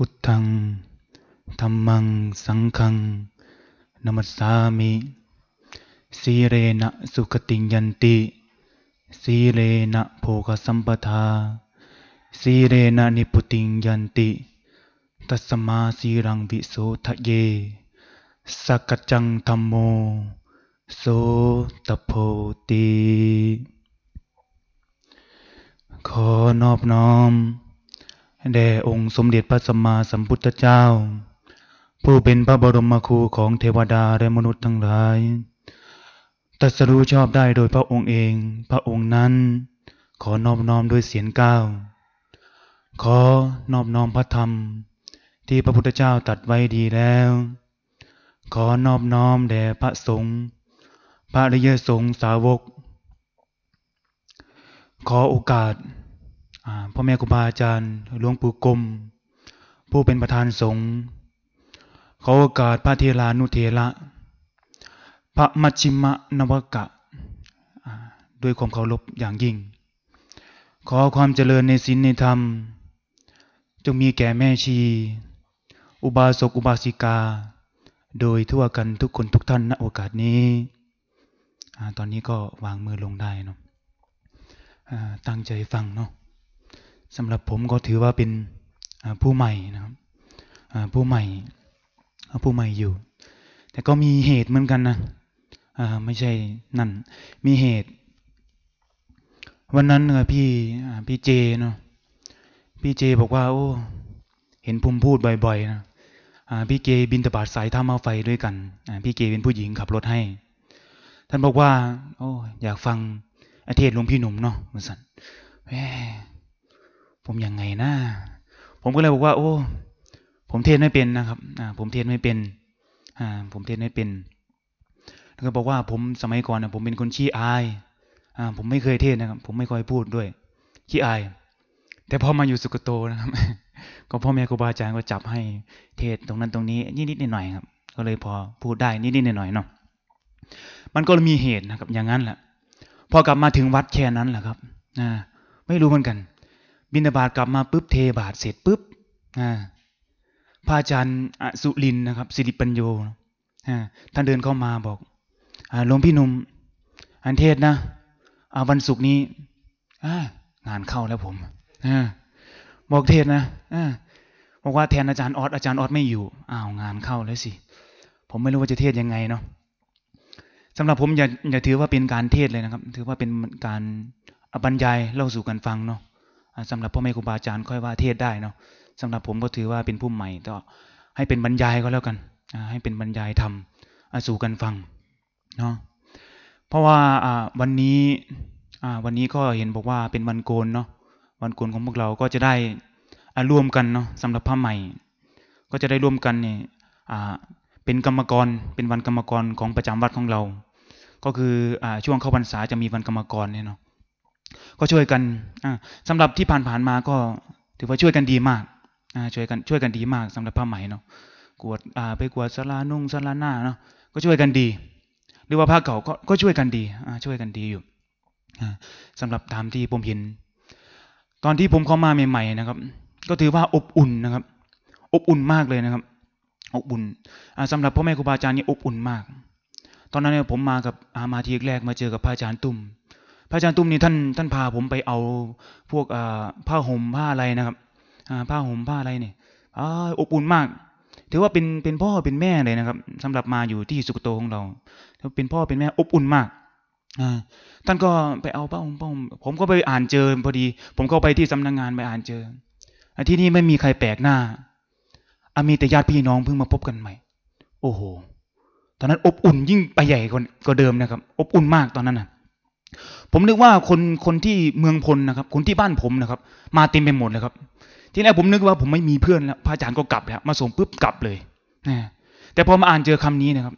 พุทธังธรรมัง สังฆังนามัสสามิสีเรนะสุขติยันติสีเรนะโภคสัมปทาสีเรนะนิพุติยันติ ตัสมาสีรังวิโสทะเยสักจังธรรมโม โสตโพติขอนอบน้อม แด่องค์สมเด็จพระสัมมาสัมพุทธเจ้า ผู้เป็นพระบรมครูของเทวดาและมนุษย์ทั้งหลายตรัสรู้ชอบได้โดยพระองค์เอง พระองค์นั้น ขอนอบน้อมด้วยเสียงก้าว ขอนอบน้อมพระธรรม ที่พระพุทธเจ้าตรัสไว้ดีแล้ว ขอนอบน้อมแด่พระสงฆ์พระริยสงฆ์สาวก ขอโอกาส พ่อแม่ครูบาอาจารย์หลวงปู่กรมผู้เป็นประธานสงฆ์เขอโอกาสพระเทรานุเทระพระมัชชิมะนวกะด้วยความเคารพอย่างยิ่ง ขอความเจริญในศีลในธรรม จงมีแก่แม่ชี อุบาสกอุบาสิกา โดยทั่วกันทุกคนทุกท่านณโอกาสนี้อตอนนี้ก็วางมือลงได้เนาะตั้งใจฟังเนาะ สำหรับผมก็ถือว่าเป็นผู้ใหม่นะครับผู้ใหม่ผู้ใหม่อยู่ แต่ก็มีเหตุเหมือนกันนะไม่ใช่นั่น มีเหตุ วันนั้นเออพี่พี่เจเนาะพี่เจบอกว่า โอ้ เห็นผมพูดบ่อยๆนะพี่เจบินตบาดสายท่ามาไฟด้วยกันพี่เจเป็นผู้หญิงขับรถให้ ท่านบอกว่า โอ้ อยากฟังอาเทศน์หลวงพี่หนุ่มเนาะมันสันแหม ผมยังไงนะผมก็เลยบอกว่า โอ้ ผมเทศไม่เป็นนะครับ อ่า ผมเทศไม่เป็น อ่า ผมเทศไม่เป็น แล้วก็บอกว่าผมสมัยก่อนนะผมเป็นคนขี้อาย อ่า ผมไม่เคยเทศนะครับ ผมไม่ค่อยพูดด้วย ขี้อาย แต่พอมาอยู่สุกโตนะครับ ก็พ่อแม่ครูบาอาจารย์ก็จับให้เทศตรงนั้นตรงนี้นิดๆหน่อยๆครับ ก็เลยพอพูดได้นิดๆหน่อยๆเนาะ มันก็มีเหตุนะครับ อย่างนั้นแหละ พอกลับมาถึงวัดแค่นั้นแหละครับ อ่า ไม่รู้เหมือนกัน บินาบาตกลับมาปุ๊บเทบาทเสร็จปุ๊บพระอาจารย์อสุรินนะครับ สิริปัญโยท่านเดินเข้ามาบอกหลวงพี่หนุ่มอันเทศนะอ่าวันศุกร์นี้งานเข้าแล้วผมบอกเทศนะบอกว่าแทนอาจารย์ออสอาจารย์ออสไม่อยู่อ้าวงานเข้าแล้วสิผมไม่รู้ว่าจะเทศยังไงเนาะสำหรับผมอย่าอย่าถือว่าเป็นการเทศเลยนะครับ ถือว่าเป็นการบรรยายเล่าสู่กันฟังเนาะ อ่าสำหรับพ่อแม่ครูบาอาจารย์ค่อยว่าเทศได้เนาะสำหรับผมก็ถือว่าเป็นผู้ใหม่ก็ให้เป็นบรรยายก็แล้วกันให้เป็นบรรยายธรรมอ่าสู่กันฟังเนาะเพราะว่าวันนี้วันนี้ก็เห็นบอกว่าเป็นวันโกนเนาะวันโกนของพวกเราก็จะได้อ่าร่วมกันเนาะสำหรับผ้าใหม่ ก็จะได้ร่วมกันเนี่ยเป็นกรรมกรเป็นวันกรรมกรของประจำวัดของเรา ก็คืออช่วงเข้าพรรษาจะมีวันกรรมกรเนี่ยเนาะ ก็ช่วยกันอ่าสำหรับที่ผ่านๆมาก็ ถือว่าช่วยกันดีมากอ่าช่วยกันช่วยกันดีมากสำหรับผ้าไหมเนาะกวดอ่าไปกวดสลานุ่งสลาหน้าเนาะก็ช่วยกันดี หรือว่าผ้าเก่าก็ก็ช่วยกันดีอ่าช่วยกันดีอยู่อ่าสำหรับตามที่ผมเห็น ตอนที่ผมเข้ามาใหม่ๆนะครับ ก็ถือว่าอบอุ่นนะครับ อบอุ่นมากเลยนะครับ อบอุ่นอ่าสำหรับพ่อแม่ครูบาอาจารย์นี่อบอุ่นมาก ตอนนั้นเนี่ยผมมากับอามาทีแรกมาเจอกับพระอาจารย์ตุ้ม พระอาจารย์ตุ้มนี่ท่านท่านพาผมไปเอาพวกผ้าห่มผ้าอะไรนะครับผ้าห่มผ้าอะไรเนี่ยอบอุ่นมาก ถือว่าเป็นเป็นพ่อเป็นแม่เลยนะครับสำหรับมาอยู่ที่สุกโตของเราถือว่าเป็นพ่อเป็นแม่อบอุ่นมากท่านก็ไปเอาผ้าห่มผ้าห่มผมก็ไปอ่านเจอพอดี ผมก็ไปที่สำนักงานไปอ่านเจอที่นี่ไม่มีใครแปลกหน้าอามีแต่ญาติพี่น้องเพิ่งมาพบกันใหม่ โอ้โห ตอนนั้นอบอุ่นยิ่งไปใหญ่กว่ากว่าเดิมนะครับ อบอุ่นมากตอนนั้นนะ ผมนึกว่าคนคนที่เมืองพลนะครับ คนที่บ้านผมนะครับ มาเต็มไปหมดเลยครับ ที่แรกผมนึกว่าผมไม่มีเพื่อนแล้วพระอาจารย์ก็กลับแล้วมาส่งปุ๊บกลับเลยนะแต่พอมาอ่านเจอคำนี้นะครับ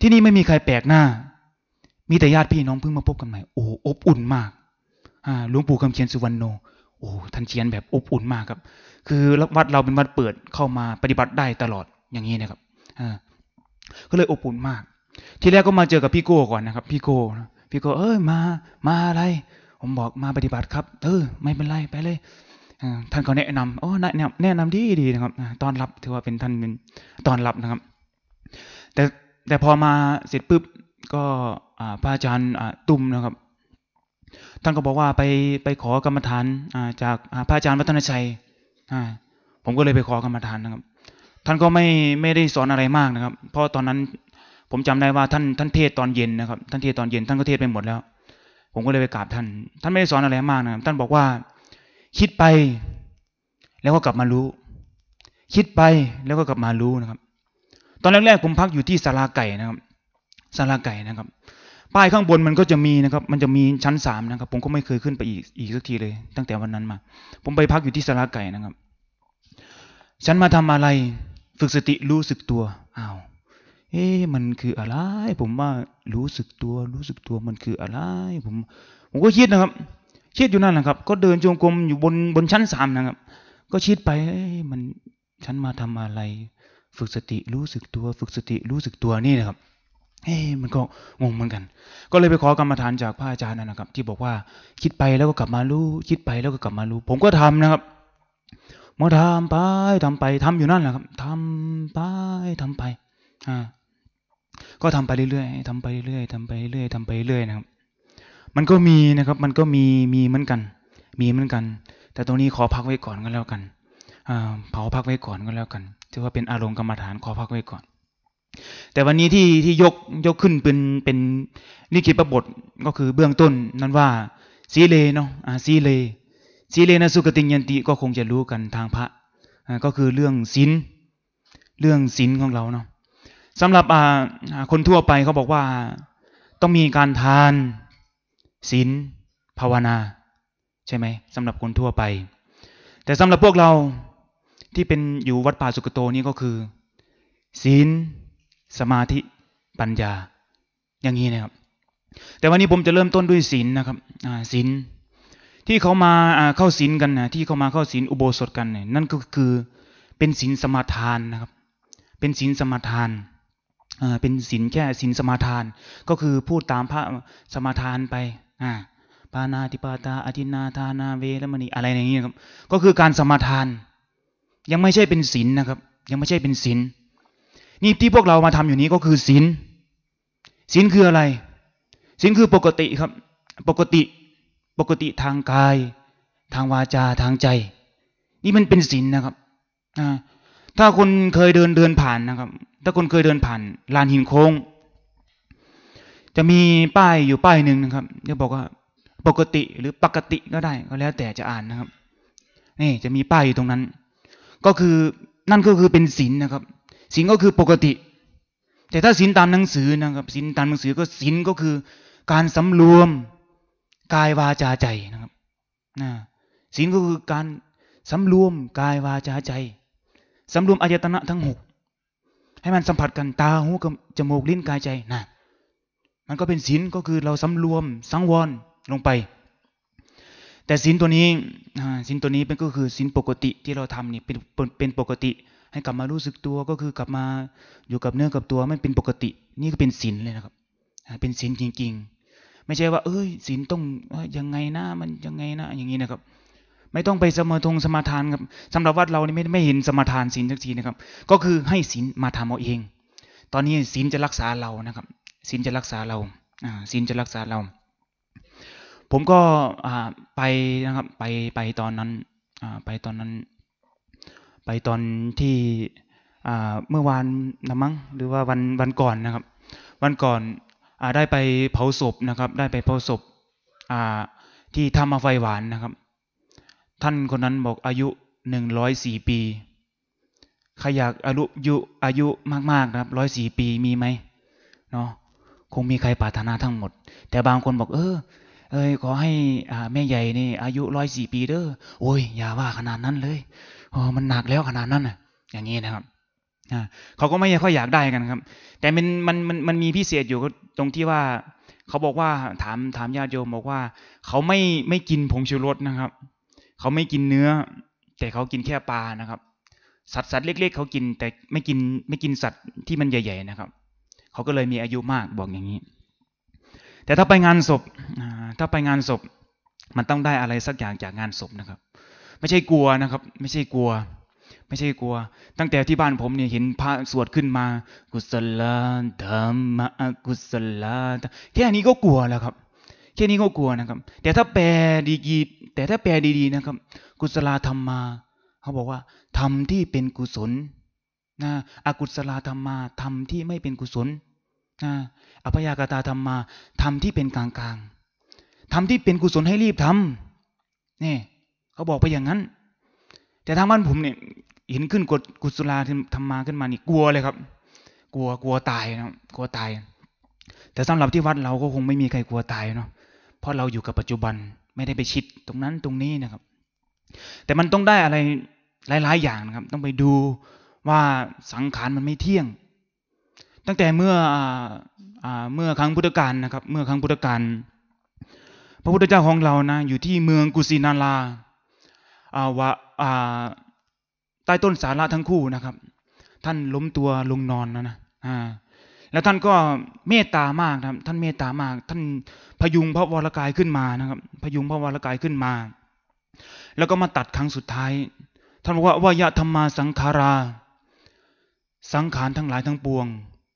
ที่นี่ไม่มีใครแปลกหน้า มีแต่ญาติพี่น้องเพิ่งมาพบกันใหม่โอ้อบอุ่นมากอ่าหลวงปู่คำเขียนสุวรรณโนโอ้ท่านเขียนแบบอบอุ่นมากครับ คือวัดเราเป็นวัดเปิดเข้ามาปฏิบัติได้ตลอดอย่างนี้นะครับอ่าก็เลยอบอุ่นมาก ทีแรกก็มาเจอกับพี่โก้ก่อนนะครับ พี่โก้นะ พี่โก้เอ้ยมามาอะไร ผมบอกมาปฏิบัติครับ เออ ไม่เป็นไรไปเลยท่านก็แนะนำโอ้แนะนำแนะนำดีดีนะครับตอนรับถือว่าเป็นท่านเป็นตอนรับนะครับ แต่แต่พอมาเสร็จปุ๊บก็พระอาจารย์ตุ้มนะครับ ท่านก็บอกว่าไปไปขอกรรมฐานจากพระอาจารย์วัฒนชัยผมก็เลยไปขอกรรมฐานนะครับ ท่านก็ไม่ไม่ได้สอนอะไรมากนะครับ เพราะตอนนั้น ผมจำได้ว่าท่านท่านเทศตอนเย็นนะครับ ท่านเทศตอนเย็นท่านก็เทศไปหมดแล้ว ผมก็เลยไปกราบท่าน ท่านไม่ได้สอนอะไรมากนะครับท่านบอกว่า คิดไป แล้วก็กลับมารู้ คิดไปแล้วก็กลับมารู้นะครับ ตอนแรกๆผมพักอยู่ที่ศาลาไก่นะครับศาลาไก่นะครับ ป้ายข้างบนมันก็จะมีนะครับ มันจะมีชั้นสามนะครับ ผมก็ไม่เคยขึ้นไปอีกอีกสักทีเลย ตั้งแต่วันนั้นมา ผมไปพักอยู่ที่ศาลาไก่นะครับ ฉันมาทำอะไร ฝึกสติรู้สึกตัวอ้าว เอ๊ะมันคืออะไร ผมว่ารู้สึกตัวรู้สึกตัวมันคืออะไร ผมผมก็คิดนะครับคิดอยู่นั่นแหละครับ ก็เดินจงกรมอยู่บนบนชั้นสามนะครับ ก็คิดไปมันฉันมาทำอะไร ฝึกสติรู้สึกตัว ฝึกสติรู้สึกตัวนี่นะครับเฮ้มันก็งงเหมือนกัน ก็เลยไปขอกรรมฐานจากพระอาจารย์นะครับ ที่บอกว่าคิดไปแล้วก็กลับมารู้ คิดไปแล้วก็กลับมารู้ ผมก็ทำนะครับมาทำไปทำไปทำอยู่นั่นแหละครับทำไปทำไป อ่า ก็ทำไปเรื่อยๆทำไปเรื่อยๆทำไปเรื่อยๆทำไปเรื่อยๆนะครับ มันก็มีนะครับ มันก็มีมีเหมือนกัน มีเหมือนกัน แต่ตรงนี้ขอพักไว้ก่อนก็แล้วกันเผาพักไว้ก่อนก็แล้วกันถือว่าเป็นอารมณ์กรรมฐานขอพักไว้ก่อน แต่วันนี้ที่ที่ยกยกขึ้นเป็นเป็นนิคิปบทก็คือเบื้องต้นนั้นว่าสีเลเนาะอ่าสีเลสีเลนะสุกติยันติก็คงจะรู้กันทางพระก็คือเรื่องศีลเรื่องศีลของเราเนาะ สำหรับคนทั่วไปเขาบอกว่าต้องมีการทานศีลภาวนา ใช่ไหมสำหรับคนทั่วไป แต่สำหรับพวกเราที่เป็นอยู่วัดป่าสุกโตนี้ก็คือ ศีลสมาธิปัญญา อย่างนี้นะครับ แต่วันนี้ผมจะเริ่มต้นด้วยศีลนะครับศีลที่เขามาเข้าศีลกันนะที่เขามาเข้าศีลอุโบสถกันเนี่ยนั่นก็คือเป็นศีลสมาทานนะครับ เป็นศีลสมาทาน เป็นศีลแค่ศีลสมาทาน ก็คือพูดตามพระสมาทานไปอ่าปานาติปาตาอธินาทานาเวรมณีอะไรอย่างนี้ครับ ก็คือการสมาทาน ยังไม่ใช่เป็นศีลนะครับ ยังไม่ใช่เป็นศีลนี่ที่พวกเรามาทำอยู่นี้ก็คือศีลศีลคืออะไรศีลคือปกติครับ ปกติปกติทางกาย ทางวาจาทางใจ นี่มันเป็นศีลนะครับอ่า ถ้าคนเคยเดินเดินผ่านนะครับ ถ้าคนเคยเดินผ่านลานหินโค้ง จะมีป้ายอยู่ป้ายหนึ่งนะครับจะบอกว่าปกติหรือปกติก็ได้ก็แล้วแต่จะอ่านนะครับนี่จะมีป้ายอยู่ตรงนั้น ก็คือนั่นก็คือเป็นศีลนะครับศีลก็คือปกติ แต่ถ้าศีลตามหนังสือนะครับศีลตามหนังสือก็ศีลก็คือการสำรวมกายวาจาใจนะครับนะศีลก็คือการสำรวมกายวาจาใจ สำรวมอายตนะทั้งหกให้มันสัมผัสกันตาหูกับจมูกลิ้นกายใจนะมันก็เป็นศีลก็คือเราสำรวมสังวรลงไป แต่ศีลตัวนี้ศีลตัวนี้เป็นก็คือศีลปกติที่เราทำนี่เป็นเป็นปกติ ให้กลับมารู้สึกตัวก็คือกลับมาอยู่กับเนื้อกับตัวไม่เป็นปกติ นี่ก็เป็นศีลเลยนะครับ เป็นศีลจริง ๆ ไม่ใช่ว่า เอ้ยศีลต้องยังไงนะมันยังไงนะอย่างนี้นะครับ ไม่ต้องไปสมาทงสมาทานครับสำหรับวัดเรานี่ไม่ไม่เห็นสมาทานศีลสักทีนะครับ ก็คือให้ศีลมาทำเอาเอง ตอนนี้ศีลจะรักษาเรานะครับศีลจะรักษาเราศีลจะรักษาเรา ผมก็ไปนะครับไปไปตอนนั้นไปตอนนั้น ไปตอนที่เมื่อวานนะมั้งหรือว่าวันวันก่อนนะครับ วันก่อนอได้ไปเผาศพนะครับ ได้ไปเผาศพที่ทำมาไฟหวานนะครับ ท่านคนนั้นบอกอายุหนึ่งร้อยสี่ปีใครอยากอายุอายุมากๆนะครับร้อยสี่ปีมีไหมเนาะคงมีใครปรารถนาทั้งหมด แต่บางคนบอก เออ เอ้ยขอให้อ่าแม่ใหญ่นี่ อายุร้อยสี่ปีเด้อโอ้ยอย่าว่าขนาดนั้นเลยอ๋อมันหนักแล้วขนาดนั้นน่ะ อย่างนี้นะครับเขาก็ไม่ค่อยอยากได้กันครับ แต่มันมันมันมันมีพิเศษอยู่ตรงที่ว่า เขาบอกว่าถามถามญาติโยมบอกว่า เขาไม่ไม่กินผงชูรสนะครับ เขาไม่กินเนื้อ แต่เขากินแค่ปลานะครับ สัตว์สัตว์เล็ก ๆ เขากินแต่ไม่กินไม่กินสัตว์ที่มันใหญ่ ๆ นะครับ เขาก็เลยมีอายุมากบอกอย่างนี้ แต่ถ้าไปงานศพถ้าไปงานศพ มันต้องได้อะไรสักอย่างจากงานศพนะครับ ไม่ใช่กลัวนะครับ ไม่ใช่กลัว ไม่ใช่กลัว ตั้งแต่ที่บ้านผมเนี่ยเห็นพระสวดขึ้นมา กุศลธรรมกุศลแค่นี้ก็กลัวแล้วครับ แค่นี้ก็กลัวนะครับ แต่ถ้าแปลดีๆแต่ถ้าแปลดีๆนะครับ กุศลธรรมมา เขาบอกว่าธรรมที่เป็นกุศลนะอกุศลธรรมมาธรรมที่ไม่เป็นกุศลนะอภยากตาธรรมมาธรรมที่เป็นกลางๆธรรมที่เป็นกุศลให้รีบทำนี่เขาบอกไปอย่างนั้น แต่ทางบ้านผมเนี่ยเห็นขึ้นกฎกุศลธรรมาขึ้นมานี่กลัวเลยครับ กลัวกลัวตายนะกลัวตายแต่สำหรับที่วัดเราก็คงไม่มีใครกลัวตายเนาะ เพราะเราอยู่กับปัจจุบันไม่ได้ไปชิดตรงนั้นตรงนี้นะครับ แต่มันต้องได้อะไรหลาย ๆ อย่างนะครับ ต้องไปดูว่าสังขารมันไม่เที่ยง ตั้งแต่เมื่อเมื่อครั้งพุทธกาลนะครับ เมื่อครั้งพุทธกาลพระพุทธเจ้าของเรานะอยู่ที่เมืองกุสินาราว่าใต้ต้นสาระทั้งคู่นะครับ ท่านล้มตัวลงนอนนะนะ แล้วท่านก็เมตตามากนะครับ ท่านเมตตามาก ท่านพยุงพระวรกายขึ้นมานะครับ พยุงพระวรกายขึ้นมา แล้วก็มาตัดครั้งสุดท้าย ท่านบอกว่าวายธรรมาสังขารา สังขารทั้งหลายทั้งปวง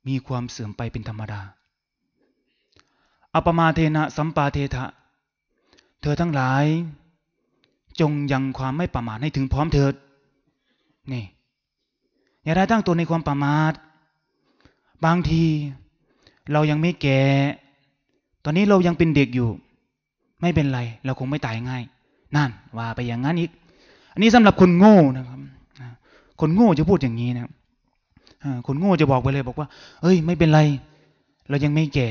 มีความเสื่อมไปเป็นธรรมดาอปมาเทนะสัมปาเททะ เธอทั้งหลาย จงยังความไม่ประมาทให้ถึงพร้อมเถิดนี่อย่าได้ตั้งตัวในความประมาท บางทีเรายังไม่แก่ ตอนนี้เรายังเป็นเด็กอยู่ ไม่เป็นไร เราคงไม่ตายง่าย นั่น ว่าไปอย่างนั้นอีก อันนี้สำหรับคนโง่นะครับคนโง่จะพูดอย่างนี้นะครับคนโง่จะบอกไปเลยบอกว่า เอ้ย ไม่เป็นไร เรายังไม่แก่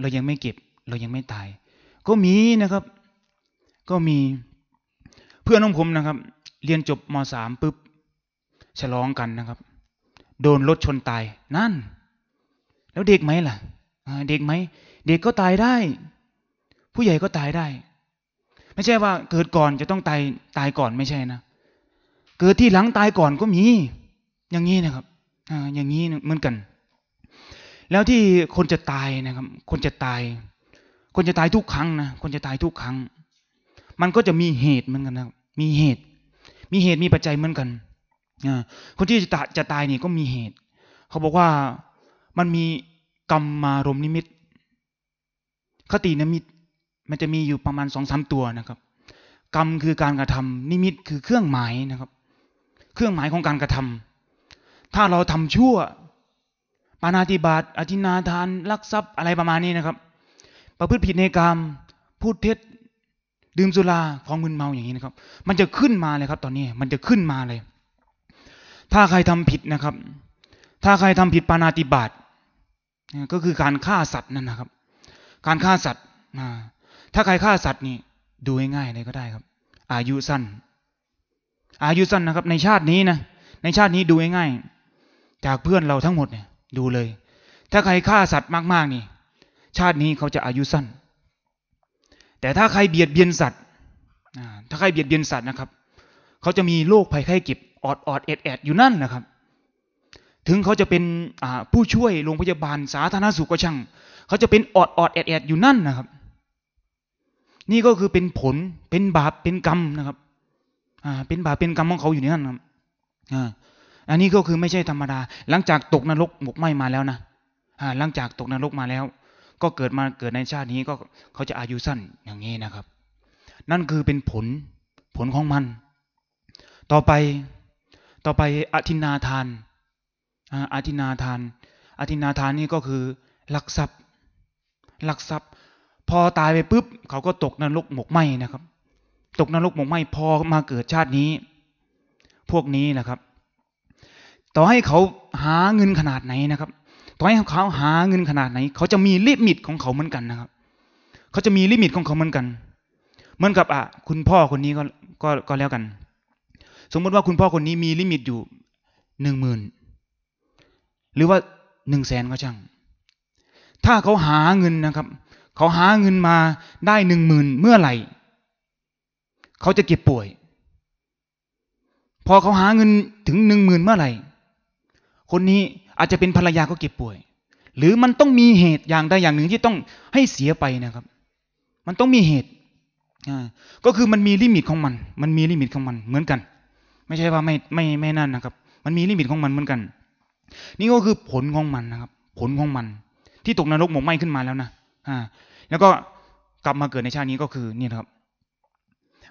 เรายังไม่เก็บ เรายังไม่ตาย ก็มีนะครับ ก็มีเพื่อนของผมนะครับ เรียนจบมสามปุ๊บฉลองกันนะครับ โดนรถชนตาย นั่น แล้วเด็กไหมล่ะเด็กไหมเด็กก็ตายได้ ผู้ใหญ่ก็ตายได้ ไม่ใช่ว่าเกิดก่อนจะต้องตายตายก่อนไม่ใช่นะเกิดที่หลังตายก่อนก็มี อย่างนี้นะครับออย่างนี้เหมือนกัน แล้วที่คนจะตายนะครับ คนจะตาย คนจะตายทุกครั้งนะคนจะตายทุกครั้ง มันก็จะมีเหตุเหมือนกันนะมีเหตุ มีเหตุมีปัจจัยเหมือนกันคนที่จะจะตายนี่ก็มีเหตุ เขาบอกว่า มันมีกรรมมารมนิมิต คตินิมิต มันจะมีอยู่ประมาณสองสามตัวนะครับ กรรมคือการกระทำนิมิตคือเครื่องหมายนะครับ เครื่องหมายของการกระทำถ้าเราทำชั่วปานาติบาตอธินาทาน ลักทรัพย์อะไรประมาณนี้นะครับ ประพฤติผิดในกรรม พูดเท็จ ดื่มสุราของมึนเมาอย่างนี้นะครับ มันจะขึ้นมาเลยครับ ตอนนี้ มันจะขึ้นมาเลย ถ้าใครทำผิดนะครับ ถ้าใครทำผิดปานาติบาต ก็คือการฆ่าสัตว์นั่นนะครับ การฆ่าสัตว์ถ้าใครฆ่าสัตว์นี่ดูง่ายๆเลยก็ได้ครับ อายุสั้น อายุสั้นนะครับ ในชาตินี้นะในชาตินี้ดูง่ายๆจากเพื่อนเราทั้งหมดเนี่ย ดูเลย ถ้าใครฆ่าสัตว์มากๆนี่ ชาตินี้เขาจะอายุสั้น แต่ถ้าใครเบียดเบียนสัตว์ถ้าใครเบียดเบียนสัตว์นะครับ เขาจะมีโรคภัยไข้เจ็บออดออดแอดแอดอยู่นั่นนะครับ ถึงเขาจะเป็นผู้ช่วยโรงพยาบาลสาธารณสุขก็ช่าง เขาจะเป็นออดออดแอดแอดอยู่นั่นนะครับ นี่ก็คือเป็นผลเป็นบาปเป็นกรรมนะครับเป็นบาปเป็นกรรมของเขาอยู่ในนั้นครับอันนี้ก็คือไม่ใช่ธรรมดา หลังจากตกนรกหมกไหม้มาแล้วนะหลังจากตกนรกมาแล้ว ก็เกิดมาเกิดในชาตินี้ก็เขาจะอายุสั้นอย่างนี้นะครับ นั่นคือเป็นผลผลของมัน ต่อไปต่อไปอทินนาทาน อทินนาทานอทินนาทานนี่ก็คือลักทรัพย์ลักทรัพย์ พอตายไปปุ๊บ เขาก็ตกนรกหมกไหม้นะครับ ตกนรกหมกไหม้พอมาเกิดชาตินี้ พวกนี้นะครับ ต่อให้เขาหาเงินขนาดไหนนะครับ ต่อให้เขาหาเงินขนาดไหน เขาจะมี limit ของเขาเหมือนกันนะครับ เขาจะมี limit ของเขาเหมือนกัน เหมือนกับอะคุณพ่อคนนี้ก็ก็ก็แล้วกัน สมมติว่าคุณพ่อคนนี้มีลิมิตอยู่หนึ่งหมื่น หรือว่าหนึ่งแสนก็ช่าง ถ้าเขาหาเงินนะครับ เขาหาเงินมาได้หนึ่งหมื่นเมื่อไหร่ เขาจะเก็บป่วย พอเขาหาเงินถึงหนึ่งหมื่นเมื่อไหร่ คนนี้อาจจะเป็นภรรยาก็เก็บป่วย หรือมันต้องมีเหตุอย่างใดอย่างหนึ่งที่ต้องให้เสียไปนะครับ มันต้องมีเหตุก็คือมันมี limit ของมัน มันมี limit ของมันเหมือนกัน ไม่ใช่ว่าไม่ไม่ไม่นั่นนะครับ มันมี limit ของมันเหมือนกัน นี่ก็คือผลของมันนะครับ ผลของมัน ที่ตกนรกหมกไหม้ขึ้นมาแล้วนะอ่า แล้วก็กลับมาเกิดในชาตินี้ก็คือนี่นะครับ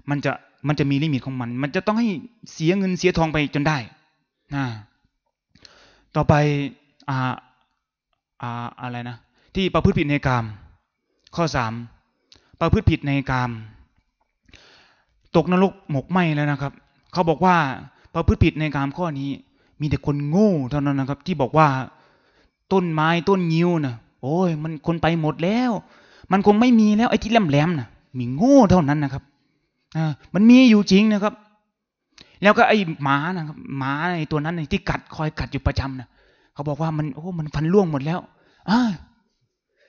มันจะมันจะมี limit ของมัน มันจะต้องให้เสียเงินเสียทองไปจนได้อ่าต่อไปอ่าอ่าอะไรนะที่ประพฤติผิดในกาม ข้อสามประพฤติผิดในกาม ตกนรกหมกไหมแล้วนะครับ เขาบอกว่าประพฤติผิดในกามข้อนี้ มีแต่คนโง่เท่านั้นนะครับ ที่บอกว่าต้นไม้ต้นงิ้วนะโอ้ย มันคนไปหมดแล้ว มันคงไม่มีแล้วไอ้ที่แหลมๆนะมีโง่เท่านั้นนะครับอ่ามันมีอยู่จริงนะครับ แล้วก็ไอ้หมานะครับหมาไอ้ตัวนั้นที่กัดคอยกัดอยู่ประจำนะเขาบอกว่ามันโอ้มันฟันร่วงหมดแล้วอ่า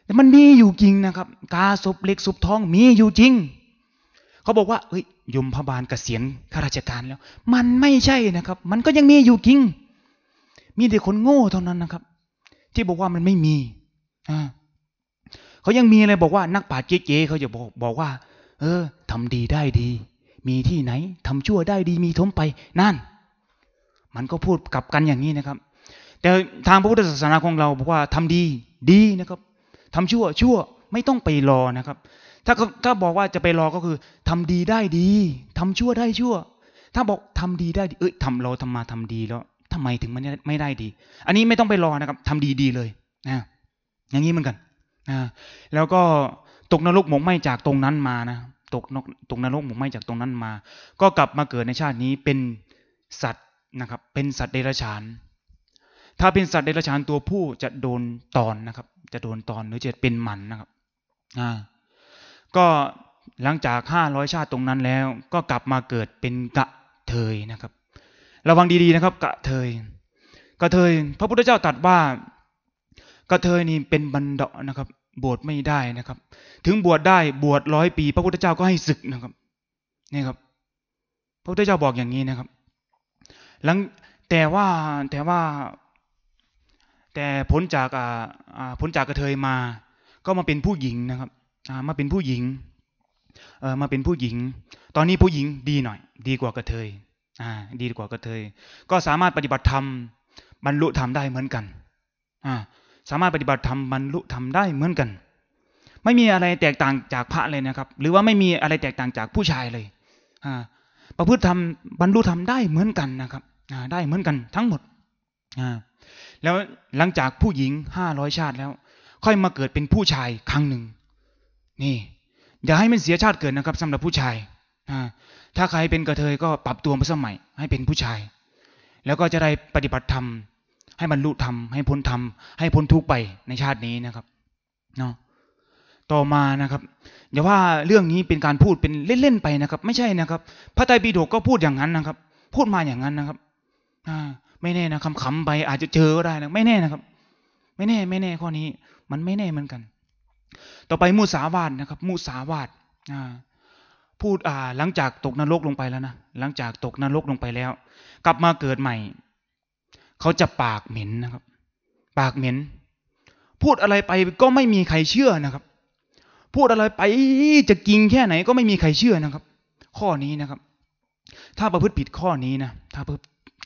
แต่มันมีอยู่จริงนะครับ กาศพเล็กศพท้องมีอยู่จริง เขาบอกว่าเฮ้ย ยมพบาลเกษียณข้าราชการแล้ว มันไม่ใช่นะครับ มันก็ยังมีอยู่จริง มีแต่คนโง่เท่านั้นนะครับ ที่บอกว่ามันไม่มีอ่าเขายังมีอะไรบอกว่านักปราชญ์เจ๊เขาจะบอกบอกว่า เออทำดีได้ดี มีที่ไหนทำชั่วได้ดีมีทมไปนั่น มันก็พูดกลับกันอย่างนี้นะครับ แต่ทางพระพุทธศาสนาของเราบอกว่าทำดีดีนะครับทำชั่วชั่วไม่ต้องไปรอนะครับ ถ้าถ้าบอกว่าจะไปรอก็คือทำดีได้ดีทำชั่วได้ชั่ว ถ้าบอกทำดีได้ดีเอ้ยทำเราทำมาทำดีแล้วทำไมถึงมันไม่ได้ดี อันนี้ไม่ต้องไปรอนะครับทำดีดีเลยนะอย่างนี้เหมือนกันนะแล้วก็ตกนรกหมกไหมจากตรงนั้นมานะตกนกตกนรกหมกไหมจากตรงนั้นมา ก็กลับมาเกิดในชาตินี้เป็นสัตว์นะครับ เป็นสัตว์เดรัจฉาน ถ้าเป็นสัตว์เดรัจฉานตัวผู้จะโดนตอนนะครับ จะโดนตอนหรือจะเป็นหมันนะครับ อ่า ก็หลังจากห้าร้อยชาติตรงนั้นแล้ว ก็กลับมาเกิดเป็นกะเทยนะครับ ระวังดีๆนะครับ กะเทยกะเทย พระพุทธเจ้าตรัสว่ากะเทยนี่เป็นบันดานะครับ บวชไม่ได้นะครับ ถึงบวชได้บวชร้อยปี พระพุทธเจ้าก็ให้ศึกนะครับนี่ครับ พระพุทธเจ้าบอกอย่างนี้นะครับ หลังแต่ว่าแต่ว่า แต่พ้นจากอ่าพ้นจากกระเทยมา ก็มาเป็นผู้หญิงนะครับ มาเป็นผู้หญิงมาเป็นผู้หญิง ตอนนี้ผู้หญิงดีหน่อย ดีกว่ากระเทยดีกว่ากระเทย ก็สามารถปฏิบัติธรรมบรรลุธรรมได้เหมือนกันสามารถปฏิบัติธรรมบรรลุธรรมได้เหมือนกัน ไม่มีอะไรแตกต่างจากพระเลยนะครับ หรือว่าไม่มีอะไรแตกต่างจากผู้ชายเลยประพฤติธรรมบรรลุธรรมได้เหมือนกันนะครับได้เหมือนกันทั้งหมดแล้วหลังจากผู้หญิงห้าร้อยชาติแล้ว ค่อยมาเกิดเป็นผู้ชายครั้งหนึ่ง นี่อย่าให้มันเสียชาติเกิดนะครับสำหรับผู้ชายถ้าใครเป็นกระเทยก็ปรับตัวมาสมัย ให้เป็นผู้ชาย แล้วก็จะได้ปฏิบัติธรรมให้บรรลุธรรมให้พ้นธรรมให้พ้นทุกไปในชาตินี้นะครับเนาะต่อมานะครับอย่าว่าเรื่องนี้เป็นการพูดเป็นเล่นๆไปนะครับ ไม่ใช่นะครับ พระไตรปิฎกก็พูดอย่างนั้นนะครับ พูดมาอย่างนั้นนะครับไม่แน่นะคำๆไปอาจจะเจอก็ได้นะไม่แน่นะครับ ไม่แน่ไม่แน่ข้อนี้ มันไม่แน่เหมือนกัน ต่อไปมุสาวาทนะครับ มุสาวาทพูดหลังจากตกนรกลงไปแล้วนะหลังจากตกนรกลงไปแล้ว กลับมาเกิดใหม่ เขาจะปากเหม็นนะครับ ปากเหม็น พูดอะไรไปก็ไม่มีใครเชื่อนะครับ พูดอะไรไปจะกินแค่ไหนก็ไม่มีใครเชื่อนะครับ ข้อนี้นะครับ ถ้าประพฤติผิดข้อนี้นะถ้า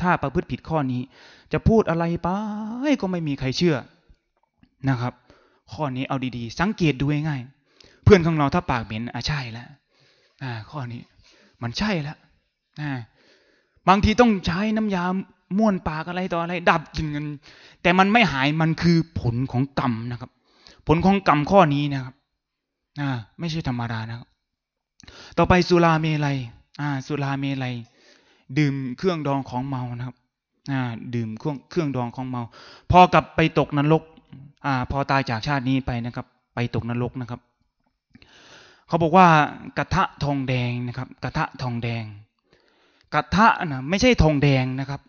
ถ้าประพฤติผิดข้อนี้ จะพูดอะไรไปก็ไม่มีใครเชื่อนะครับ ข้อนี้เอาดีๆ สังเกตดูง่ายๆเพื่อนของเราถ้าปากเหม็นอะใช่แล้วอ่า ข้อนี้ มันใช่แล้วอ่าบางทีต้องใช้น้ำยาม้วนปากอะไรต่ออะไร ดับกลิ่นกันแต่มันไม่หายมันคือผลของกรรมนะครับ ผลของกรรมข้อนี้นะครับอ่าไม่ใช่ธรรมดานะครับ ต่อไปสุราเมลัยอ่า สุราเมลัยดื่มเครื่องดองของเมานะครับอ่าดื่มเครื่องเครื่องดองของเมา พอกลับไปตกนรก อ่า พอตายจากชาตินี้ไปนะครับ ไปตกนรกนะครับ เขาบอกว่ากระทะทองแดงนะครับ กระทะทองแดง กระทะนะไม่ใช่ทองแดงนะครับ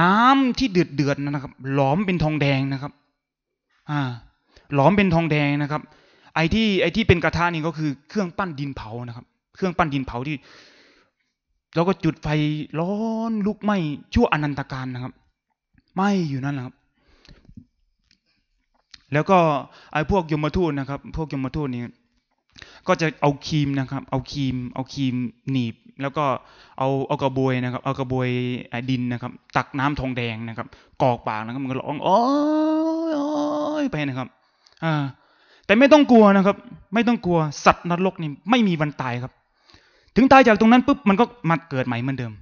น้ำที่เดือดเดือดนะครับ หลอมเป็นทองแดงนะครับ อ่า หลอมเป็นทองแดงนะครับ ไอ้ที่ไอ้ที่เป็นกระทะนี่ก็คือเครื่องปั้นดินเผานะครับ เครื่องปั้นดินเผาที่แล้วก็จุดไฟร้อนลุกไหม้ชั่วอนันตการนะครับไหม้อยู่นั่นแหละครับ แล้วก็ไอ้พวกยมทูตนะครับ พวกยมทูตนี่ก็จะเอาครีมนะครับ เอาครีม เอาครีมหนีบ แล้วก็เอาเอากระบวยนะครับ เอากระบวยดินนะครับ ตักน้ำทองแดงนะครับ กอกปากนะครับ มันก็ร้องโอ้ยโอ้ยไปนะครับ อ่า แต่ไม่ต้องกลัวนะครับ ไม่ต้องกลัวสัตว์นรกนี่ไม่มีวันตายครับ ถึงตายจากตรงนั้นปุ๊บมันก็มาเกิดใหม่เหมือนเดิม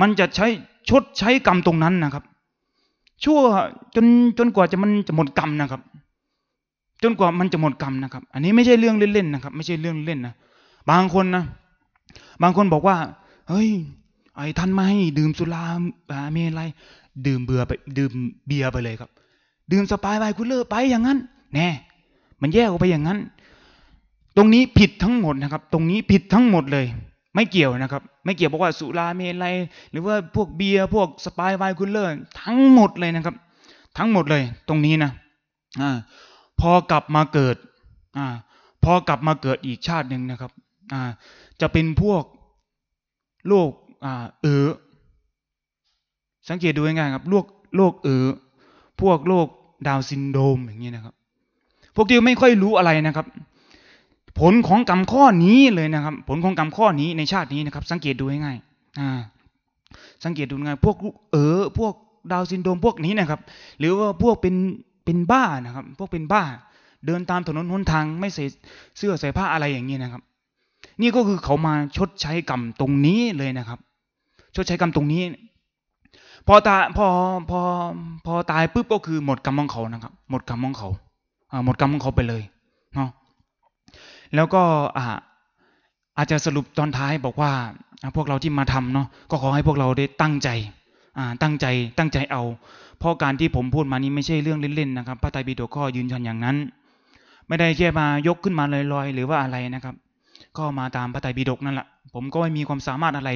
มันจะใช้ชดใช้กรรมตรงนั้นนะครับ ชั่วจนจนกว่าจะมันจะหมดกรรมนะครับ จนกว่ามันจะหมดกรรมนะครับ อันนี้ไม่ใช่เรื่องเล่นๆนะครับ ไม่ใช่เรื่องเล่นนะบางคนนะบางคนบอกว่า เฮ้ย ไอ้ท่านไม่ให้ดื่มสุราเมลัยดื่มเบื่อไป ดื่มเบียร์ไปเลยครับ ดื่มสปายไปคุณเลิกไปอย่างนั้น แน่ มันแยกออกไปอย่างนั้น ตรงนี้ผิดทั้งหมดนะครับ ตรงนี้ผิดทั้งหมดเลย ไม่เกี่ยวนะครับ ไม่เกี่ยวบอกว่าสุราเมลัยหรือว่าพวกเบียร์พวกสปายไวน์คุณเลอร์ทั้งหมดเลยนะครับ ทั้งหมดเลย ตรงนี้นะอ่า พอกลับมาเกิดอ่าพอกลับมาเกิดอีกชาติหนึ่งนะครับอ่าจะเป็นพวกโรคอ่าเออสังเกตดูง่ายๆครับโรคโรคเออพวกโรคดาวน์ซินโดรมอย่างนี้นะครับ พวกที่ไม่ค่อยรู้อะไรนะครับ ผลของกรรมข้อนี้เลยนะครับ ผลของกรรมข้อนี้ในชาตินี้นะครับ สังเกตดูง่ายๆอ่าสังเกตดูง่ายพวกเออพวกดาวน์ซินโดรมพวกนี้นะครับ หรือว่าพวกเป็น เป็นบ้านะครับ พวกเป็นบ้า เดินตามถนนหนทางไม่ใส่เสื้อใส่ผ้าอะไรอย่างนี้นะครับ นี่ก็คือเขามาชดใช้กรรมตรงนี้เลยนะครับ ชดใช้กรรมตรงนี้ พอตาพอพอพอตายปุ๊บก็คือหมดกรรมของเขานะครับ หมดกรรมของเขาหมดกรรมของเขาไปเลยเนาะแล้วก็อ่าอาจจะสรุปตอนท้ายบอกว่าพวกเราที่มาทำเนาะก็ขอให้พวกเราได้ตั้งใจ ตั้งใจตั้งใจเอา เพราะการที่ผมพูดมานี้ไม่ใช่เรื่องเล่นๆนะครับพระไตรปิฎกก็ยืนยันอย่างนั้น ไม่ได้แค่มายกขึ้นมาลอยๆ หรือว่าอะไรนะครับ ก็มาตามพระไตรปิฎกนั่นแหละผมก็ไม่มีความสามารถอะไร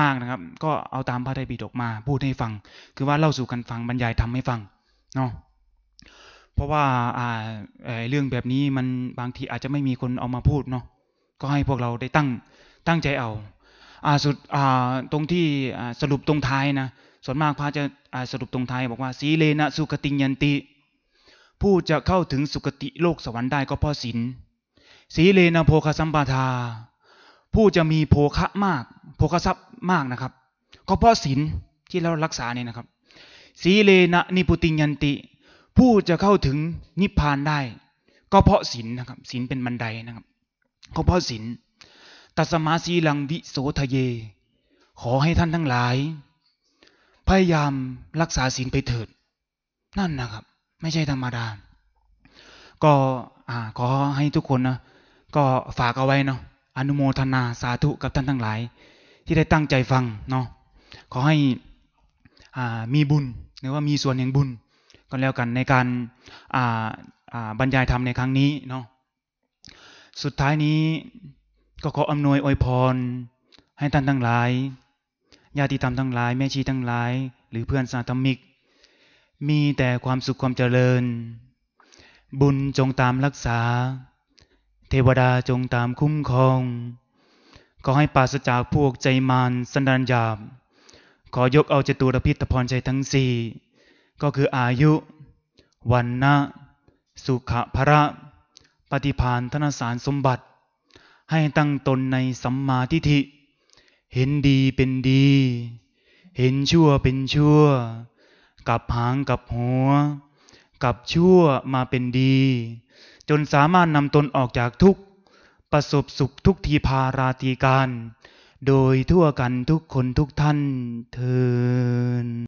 มากนะครับ ก็เอาตามพระไตรปิฎกมาพูดให้ฟัง คือว่าเล่าสู่กันฟังบรรยายทำให้ฟังเนาะเพราะว่าอ่าเรื่องแบบนี้มันบางทีอาจจะไม่มีคนเอามาพูดเนาะก็ให้พวกเราได้ตั้งตั้งใจเอา สุดอาตรงที่สรุปตรงท้ายนะส่วนมากพระจะสรุปตรงท้ายบอกว่าสีเลนะสุคติยันติ ผู้จะเข้าถึงสุคติโลกสวรรค์ได้ก็เพราะศีลสีเลนะโภคสัมปทา ผู้จะมีโภคะมาก โภคทรัพย์มากนะครับ ก็เพราะศีลที่เรารักษาเนี่ยนะครับสีเลนะนิพุติยันติ ผู้จะเข้าถึงนิพพานได้ ก็เพราะศีลนะครับศีลเป็นบันไดนะครับก็เพราะศีล ตัสมาสีลังวิโสทะเย ขอให้ท่านทั้งหลาย พยายามรักษาศีลไปเถิด นั่นนะครับ ไม่ใช่ธรรมดา ก็อ่าขอให้ทุกคนนะก็ฝากเอาไว้เนาะอนุโมทนาสาธุกับท่านทั้งหลาย ที่ได้ตั้งใจฟังเนาะขอให้อ่ามีบุญหรือว่ามีส่วนแห่งบุญก็แล้วกันในการบรรยายธรรมในครั้งนี้เนาะสุดท้ายนี้ ก็ขออำนวยอวยพร ให้ท่านทั้งหลายญาติธรรมทั้งหลาย แม่ชีทั้งหลาย หรือเพื่อนสาธมิก มีแต่ความสุขความเจริญ บุญจงตามรักษา เทวดาจงตามคุ้มครองขอให้ปราศจากพวกใจมารสันดานหยาบ ขอยกเอาจตุรพิษพรใจทั้งสี่ก็คืออายุ วันนะ สุขภระ ปฏิพานธนสารสมบัติ ให้ตั้งตนในสัมมาทิฏฐิ เห็นดีเป็นดี เห็นชั่วเป็นชั่ว กับหางกับหัว กับชั่วมาเป็นดี จนสามารถนำตนออกจากทุกประสบสุขทุกทีพาราตีการ โดยทั่วกันทุกคนทุกท่านเทิน